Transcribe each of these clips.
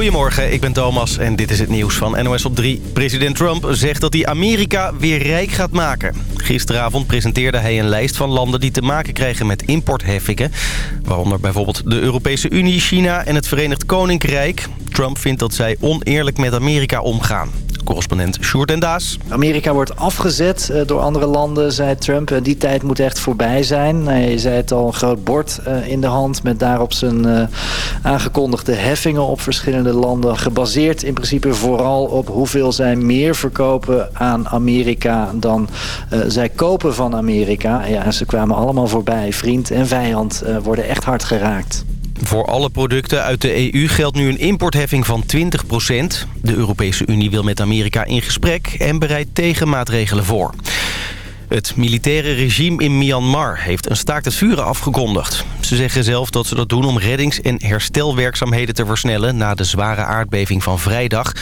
Goedemorgen, ik ben Thomas en dit is het nieuws van NOS op 3. President Trump zegt dat hij Amerika weer rijk gaat maken. Gisteravond presenteerde hij een lijst van landen die te maken krijgen met importheffingen. Waaronder bijvoorbeeld de Europese Unie, China en het Verenigd Koninkrijk. Trump vindt dat zij oneerlijk met Amerika omgaan. Correspondent Sjoerd. Amerika wordt afgezet eh, door andere landen, zei Trump. Die tijd moet echt voorbij zijn. Hij zei het al, een groot bord eh, in de hand... met daarop zijn eh, aangekondigde heffingen op verschillende landen. Gebaseerd in principe vooral op hoeveel zij meer verkopen aan Amerika... dan zij kopen van Amerika. Ja, ze kwamen allemaal voorbij. Vriend en vijand worden echt hard geraakt. Voor alle producten uit de EU geldt nu een importheffing van 20% De Europese Unie wil met Amerika in gesprek en bereidt tegenmaatregelen voor. Het militaire regime in Myanmar heeft een staakt het vuren afgekondigd. Ze zeggen zelf dat ze dat doen om reddings- en herstelwerkzaamheden te versnellen... na de zware aardbeving van vrijdag.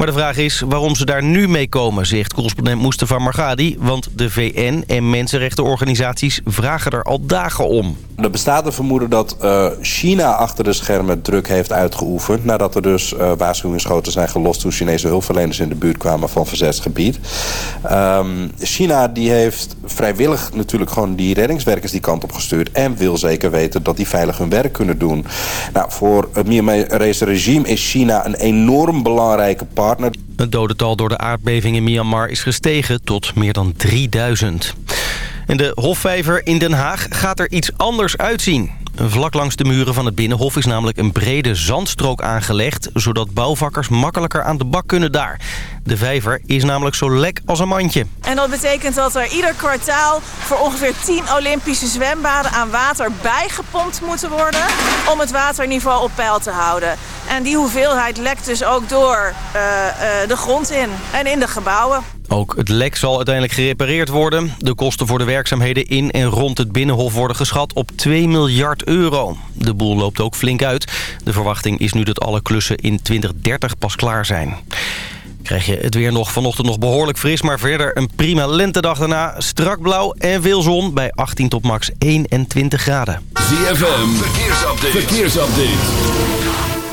Maar de vraag is waarom ze daar nu mee komen, zegt correspondent Mustafa Margadi. Want de VN en mensenrechtenorganisaties vragen er al dagen om. Er bestaat een vermoeden dat uh, China achter de schermen druk heeft uitgeoefend... nadat er dus uh, waarschuwingsschoten zijn gelost... toen Chinese hulpverleners in de buurt kwamen van verzetsgebied. Um, China die heeft vrijwillig natuurlijk gewoon die reddingswerkers die kant op gestuurd... en wil zeker weten dat die veilig hun werk kunnen doen. Nou, voor het Myanmarese regime is China een enorm belangrijke partner het dodental door de aardbeving in Myanmar is gestegen tot meer dan 3000. En de Hofvijver in Den Haag gaat er iets anders uitzien. Vlak langs de muren van het Binnenhof is namelijk een brede zandstrook aangelegd... zodat bouwvakkers makkelijker aan de bak kunnen daar. De vijver is namelijk zo lek als een mandje. En dat betekent dat er ieder kwartaal voor ongeveer 10 Olympische zwembaden aan water bijgepompt moeten worden... om het waterniveau op peil te houden. En die hoeveelheid lekt dus ook door uh, uh, de grond in en in de gebouwen. Ook het lek zal uiteindelijk gerepareerd worden. De kosten voor de werkzaamheden in en rond het Binnenhof worden geschat op 2 miljard euro. De boel loopt ook flink uit. De verwachting is nu dat alle klussen in 2030 pas klaar zijn. Krijg je het weer nog vanochtend nog behoorlijk fris... maar verder een prima lentedag daarna. Strak blauw en veel zon bij 18 tot max 21 graden. ZFM, verkeersupdate. verkeersupdate.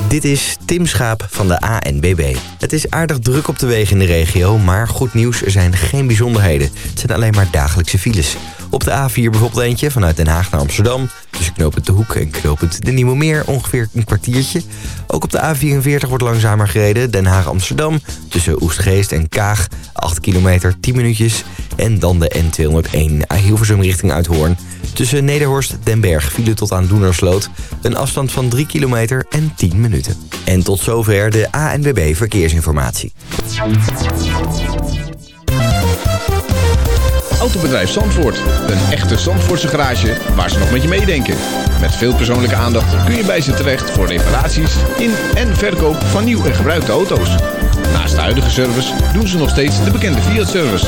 Dit is Tim Schaap van de ANBB. Het is aardig druk op de wegen in de regio, maar goed nieuws, er zijn geen bijzonderheden. Het zijn alleen maar dagelijkse files. Op de A4 bijvoorbeeld eentje vanuit Den Haag naar Amsterdam. Tussen knooppunt De Hoek en knooppunt De Nieuwe Meer ongeveer een kwartiertje. Ook op de A44 wordt langzamer gereden. Den Haag-Amsterdam tussen Oestgeest en Kaag 8 kilometer 10 minuutjes. En dan de N201 Hilversum richting Uithoorn. Tussen Nederhorst Den Berg file tot aan Doenersloot. Een afstand van 3 kilometer en 10 minuten. En tot zover de ANWB Verkeersinformatie. Autobedrijf Zandvoort. Een echte Zandvoortse garage waar ze nog met je meedenken. Met veel persoonlijke aandacht kun je bij ze terecht voor reparaties in en verkoop van nieuw en gebruikte auto's. Naast de huidige service doen ze nog steeds de bekende Fiat-service.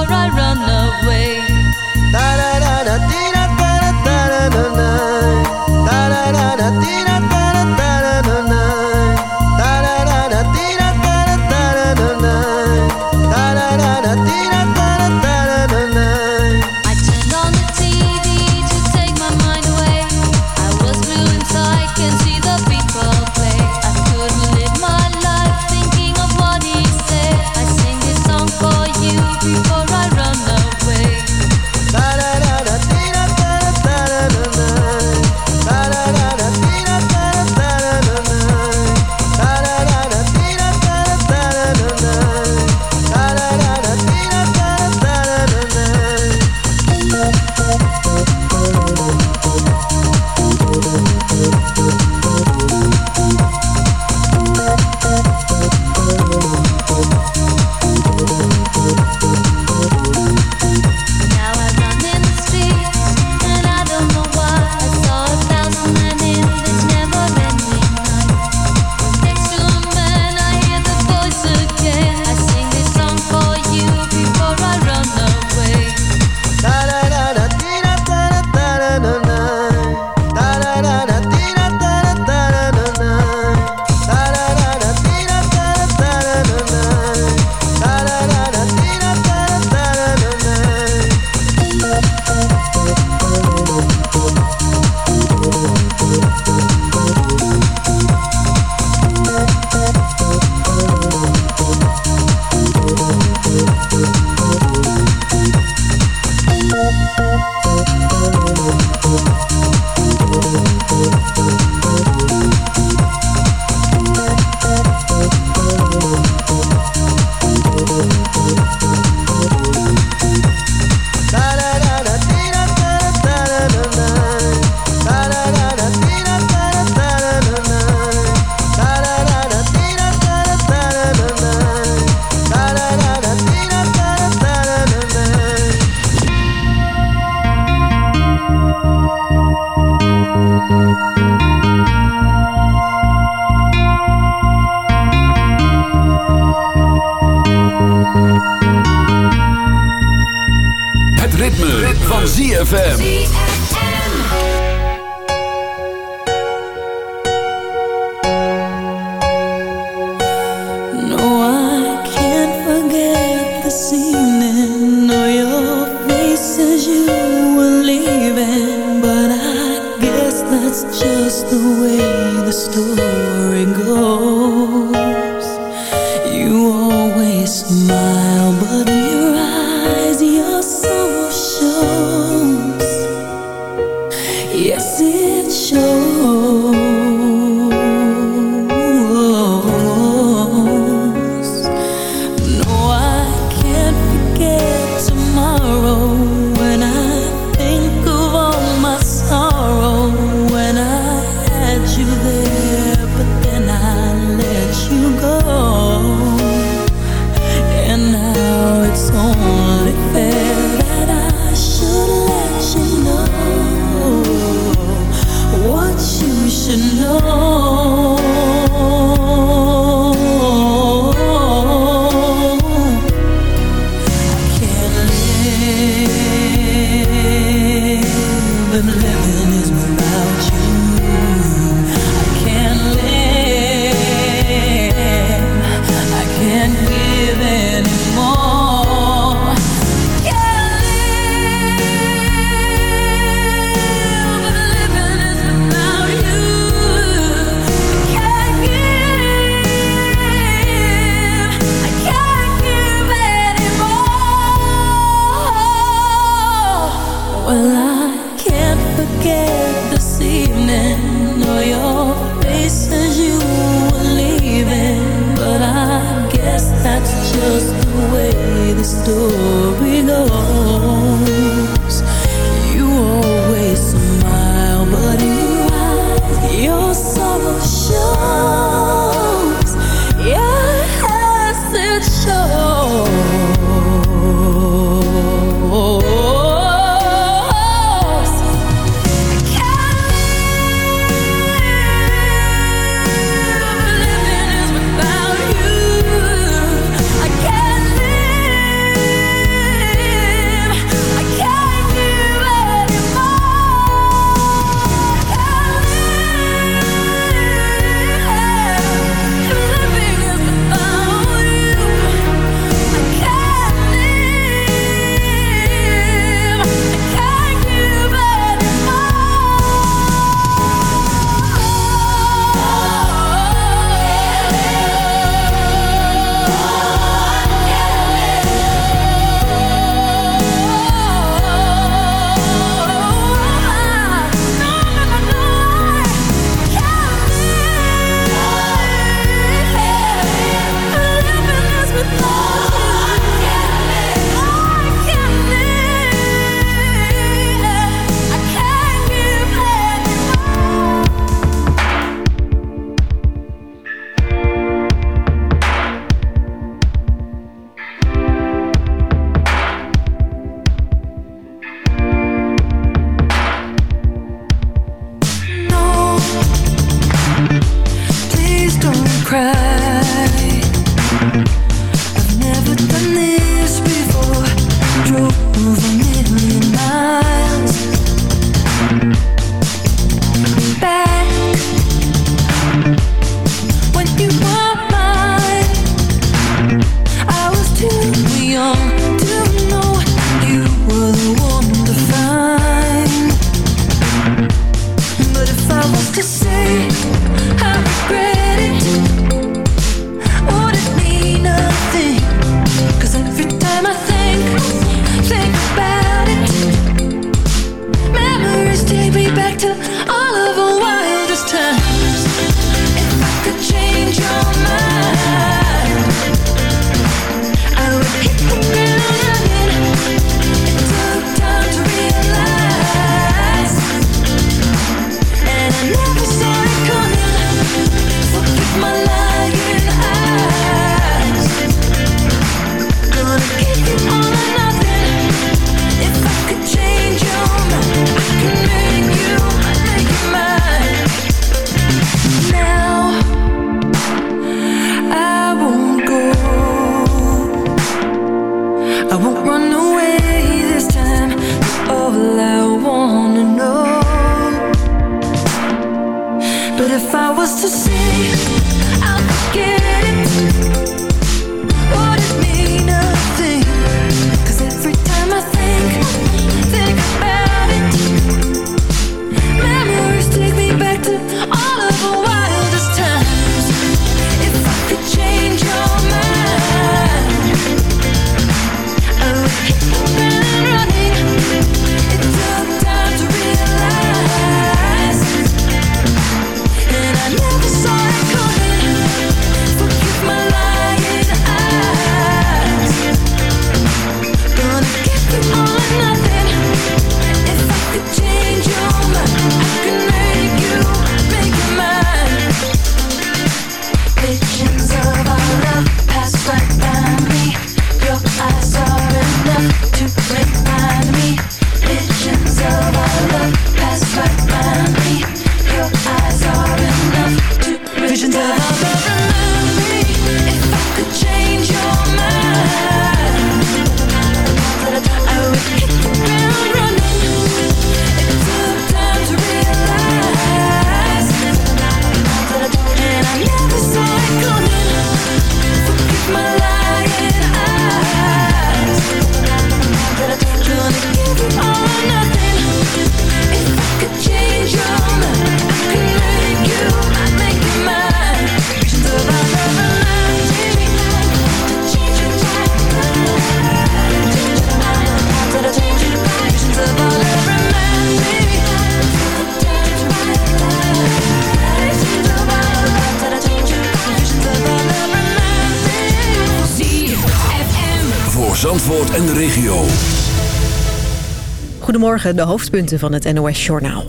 Goedemorgen, de hoofdpunten van het NOS-journaal.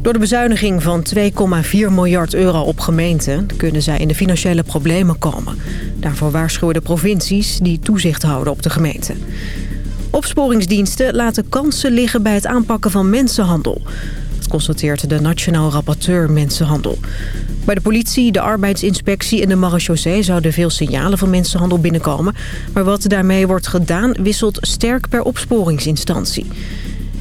Door de bezuiniging van 2,4 miljard euro op gemeenten... kunnen zij in de financiële problemen komen. Daarvoor waarschuwen de provincies die toezicht houden op de gemeenten. Opsporingsdiensten laten kansen liggen bij het aanpakken van mensenhandel. Constateert de Nationaal Rapporteur Mensenhandel. Bij de politie, de arbeidsinspectie en de marechaussee zouden veel signalen van mensenhandel binnenkomen. Maar wat daarmee wordt gedaan wisselt sterk per opsporingsinstantie.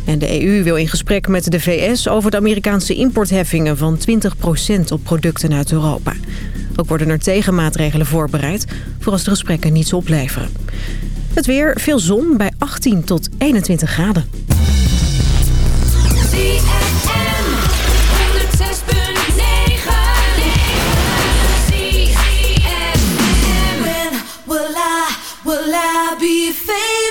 En de EU wil in gesprek met de VS over de Amerikaanse importheffingen van 20% op producten uit Europa. Ook worden er tegenmaatregelen voorbereid voor als de gesprekken niets opleveren. Het weer, veel zon bij 18 tot 21 graden. be famous.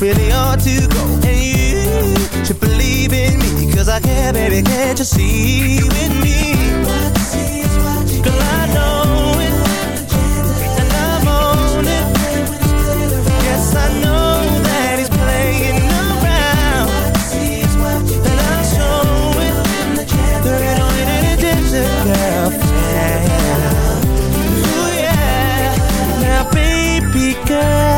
really ought to go And you should believe in me Cause I care, baby, can't you see with me Girl, I know it, and I'm it. Yes, I know that he's playing around, I'll. Ooh, yeah. Now, baby girl,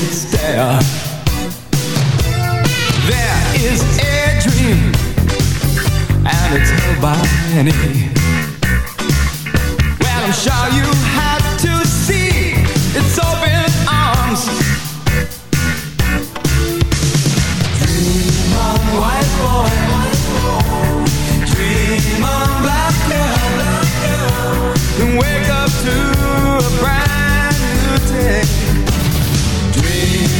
did stare. There is a dream, and to tell by any. Well, I'm sure you have to see its open arms. Dream on, white boy. Dream on, black girl. And wake up to a brand new day.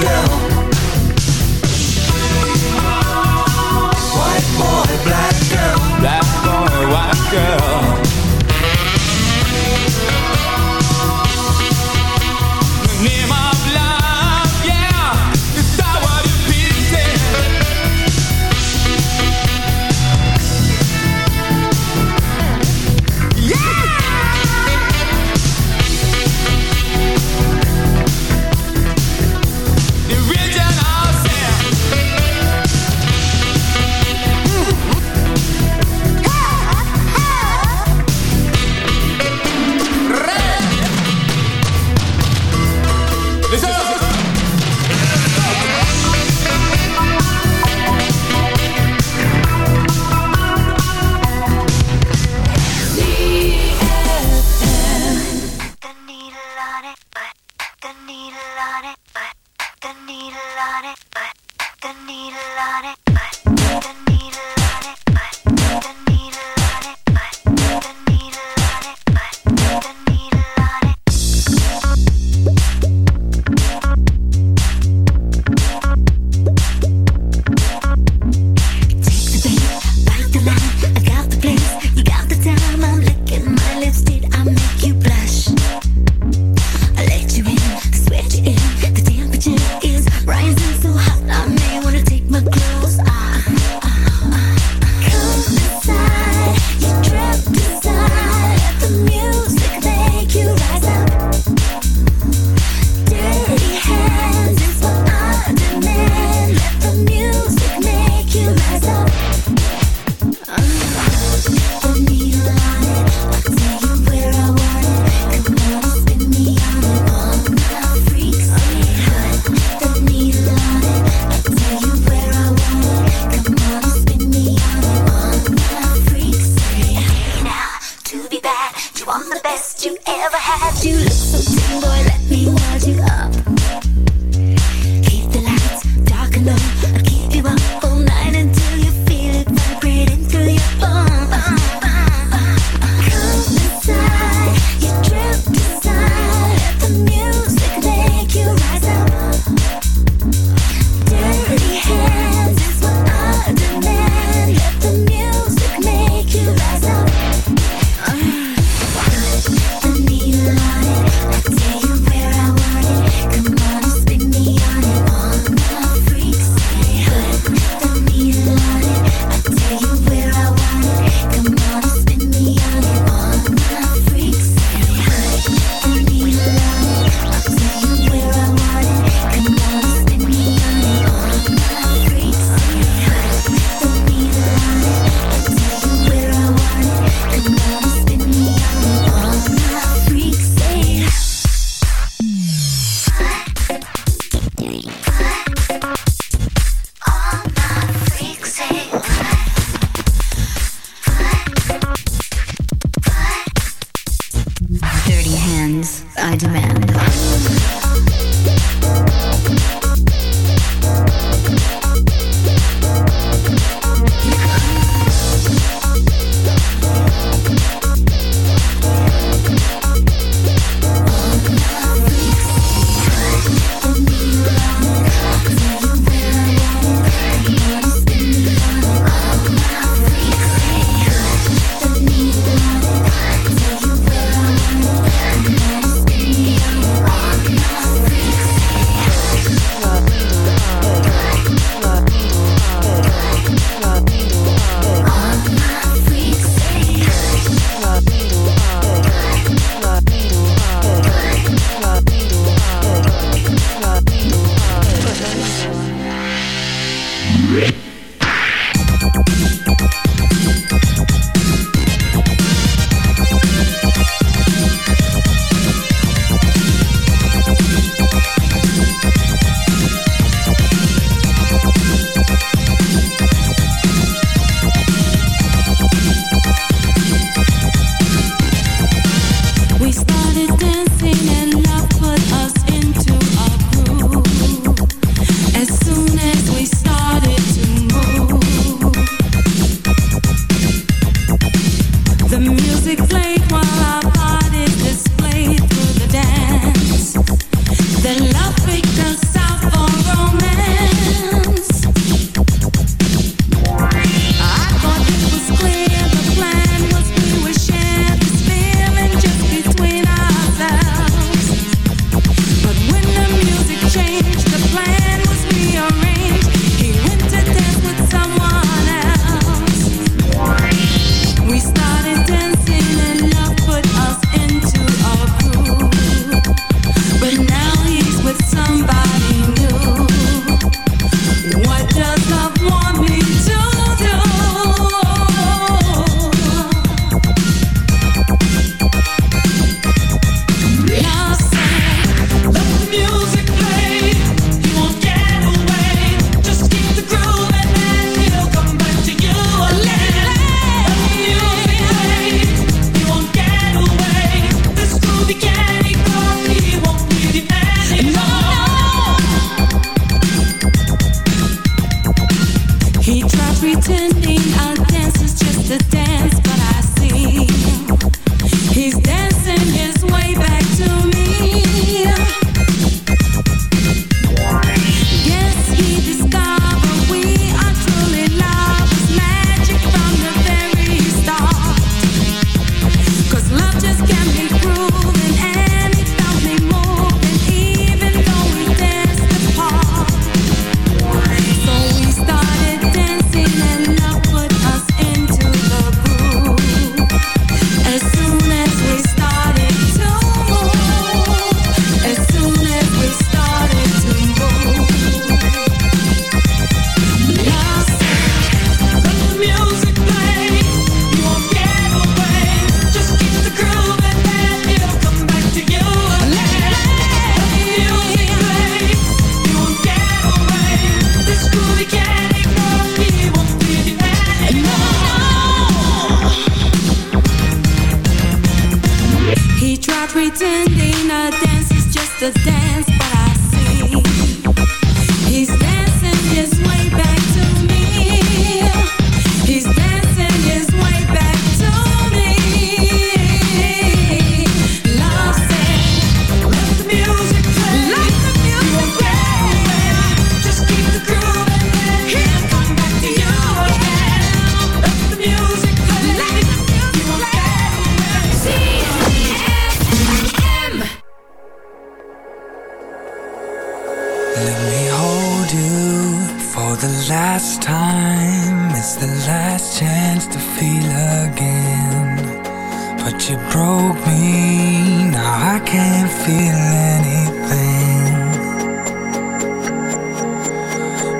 girl. White boy, black girl. Black boy, white girl.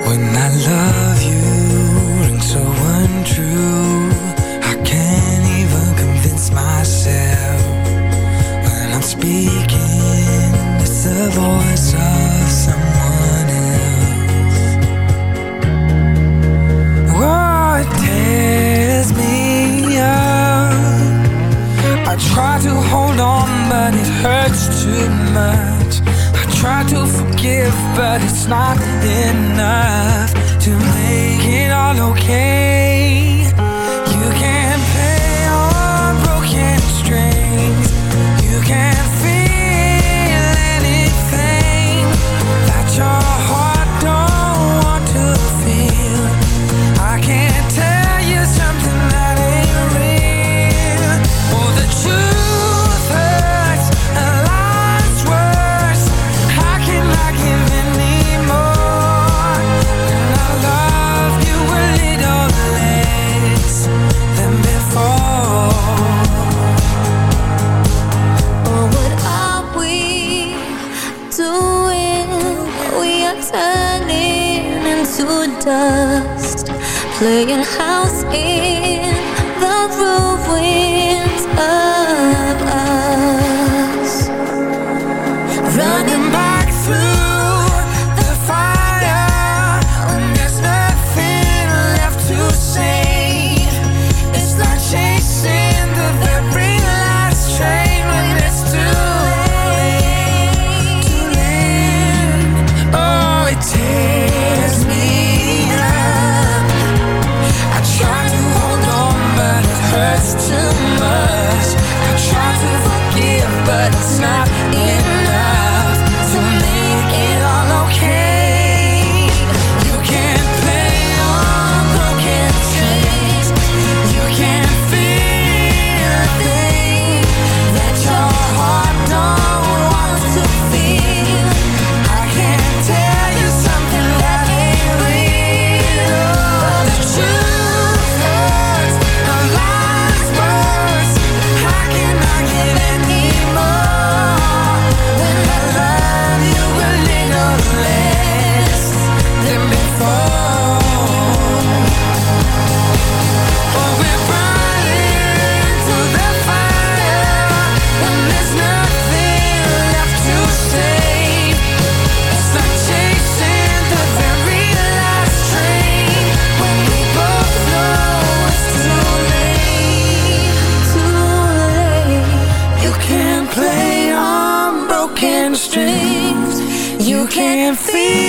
When I love you, and so untrue. much. I try to forgive, but it's not enough. feel